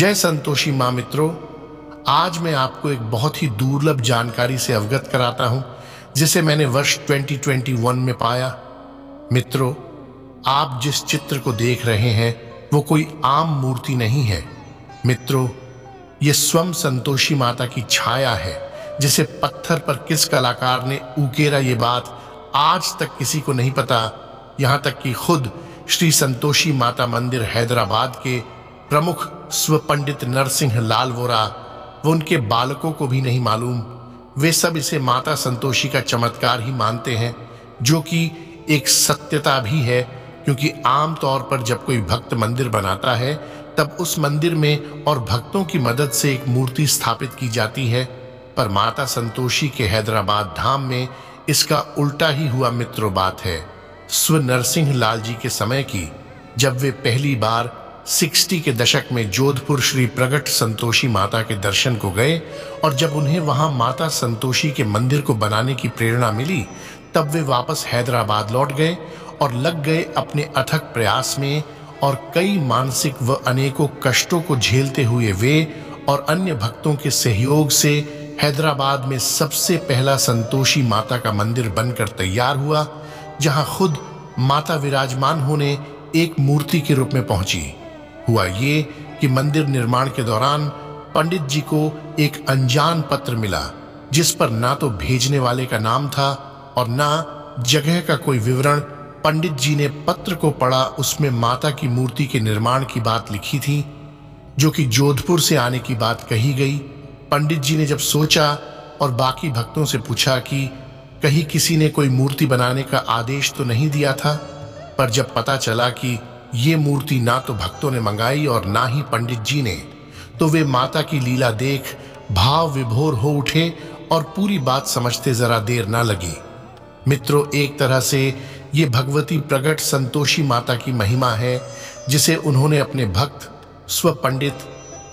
जय संतोषी माँ मित्रों, आज मैं आपको एक बहुत ही दुर्लभ जानकारी से अवगत कराता हूँ, जिसे मैंने वर्ष 2021 में पाया। मित्रों, आप जिस चित्र को देख रहे हैं, वो कोई आम मूर्ति नहीं है। मित्रों, ये स्वयं संतोषी माता की छाया है, जिसे पत्थर पर किस कलाकार ने उकेरा ये बात आज तक किसी को नहीं पता। यहाँ तक कि खुद श्री संतोषी माता मंदिर हैदराबाद के प्रमुख स्व पंडित नरसिंह लाल वोरा, वो उनके बालकों को भी नहीं मालूम। वे सब इसे माता संतोषी का चमत्कार ही मानते हैं, जो कि एक सत्यता भी है, क्योंकि आम तौर पर जब कोई भक्त मंदिर बनाता है, तब उस मंदिर में और भक्तों की मदद से एक मूर्ति स्थापित की जाती है। पर माता संतोषी के हैदराबाद धाम में इसका उल्टा ही हुआ मित्रों बात है। स्व नरसिंह लाल जी के समय की, जब वे पहली बार 60 के दशक में जोधपुर श्री प्रगट संतोषी माता के दर्शन को गए और जब उन्हें वहाँ माता संतोषी के मंदिर को बनाने की प्रेरणा मिली, तब वे वापस हैदराबाद लौट गए और लग गए अपने अथक प्रयास में और कई मानसिक व अनेकों कष्टों को झेलते हुए वे और अन्य भक्तों के सहयोग से हैदराबाद में सबसे पहला संतोषी माता का मंदिर बनकर तैयार हुआ, जहाँ खुद माता विराजमान होने एक मूर्ति के रूप में पहुँची। हुआ ये कि मंदिर निर्माण के दौरान पंडित जी को एक अनजान पत्र मिला, जिस पर ना तो भेजने वाले का नाम था और ना जगह का कोई विवरण पंडित जी ने पत्र को पढ़ा, उसमें माता की मूर्ति के निर्माण की बात लिखी थी, जो कि जोधपुर से आने की बात कही गई। पंडित जी ने जब सोचा और बाकी भक्तों से पूछा कि कहीं किसी ने कोई मूर्ति बनाने का आदेश तो नहीं दिया था, पर जब पता चला कि ये मूर्ति ना तो भक्तों ने मंगाई और ना ही पंडित जी ने। तो वे माता की लीला देख भाव विभोर हो उठे और पूरी बात समझते जरा देर ना लगी। मित्रों, एक तरह से ये भगवती प्रगट संतोषी माता की महिमा है, जिसे उन्होंने अपने भक्त स्व पंडित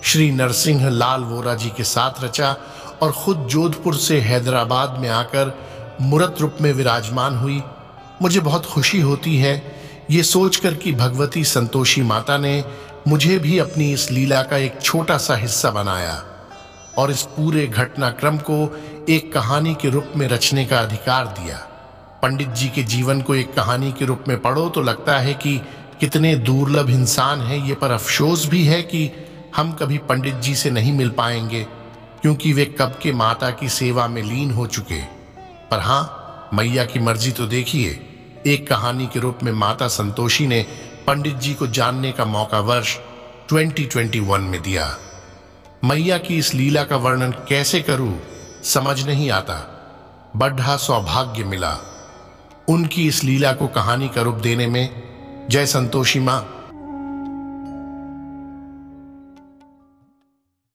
श्री नरसिंह लाल वोरा जी के साथ रचा और खुद जोधपुर से हैदराबाद में आकर मूर्त रूप में विराजमान हुई। मुझे बहुत खुशी होती है ये सोचकर कि भगवती संतोषी माता ने मुझे भी अपनी इस लीला का एक छोटा सा हिस्सा बनाया और इस पूरे घटनाक्रम को एक कहानी के रूप में रचने का अधिकार दिया। पंडित जी के जीवन को एक कहानी के रूप में पढ़ो तो लगता है कि कितने दुर्लभ इंसान हैं। ये पर अफसोस भी है कि हम कभी पंडित जी से नहीं मिल पाएँगे, क्योंकि वे कब के माता की सेवा में लीन हो चुके। पर हाँ मैया की मर्ज़ी तो देखिए। एक कहानी के रूप में माता संतोषी ने पंडित जी को जानने का मौका वर्ष 2021 में दिया। मैया की इस लीला का वर्णन कैसे करूँ, समझ नहीं आता। बढ़ा सौभाग्य मिला। उनकी इस लीला को कहानी का रूप देने में जय संतोषी माँ।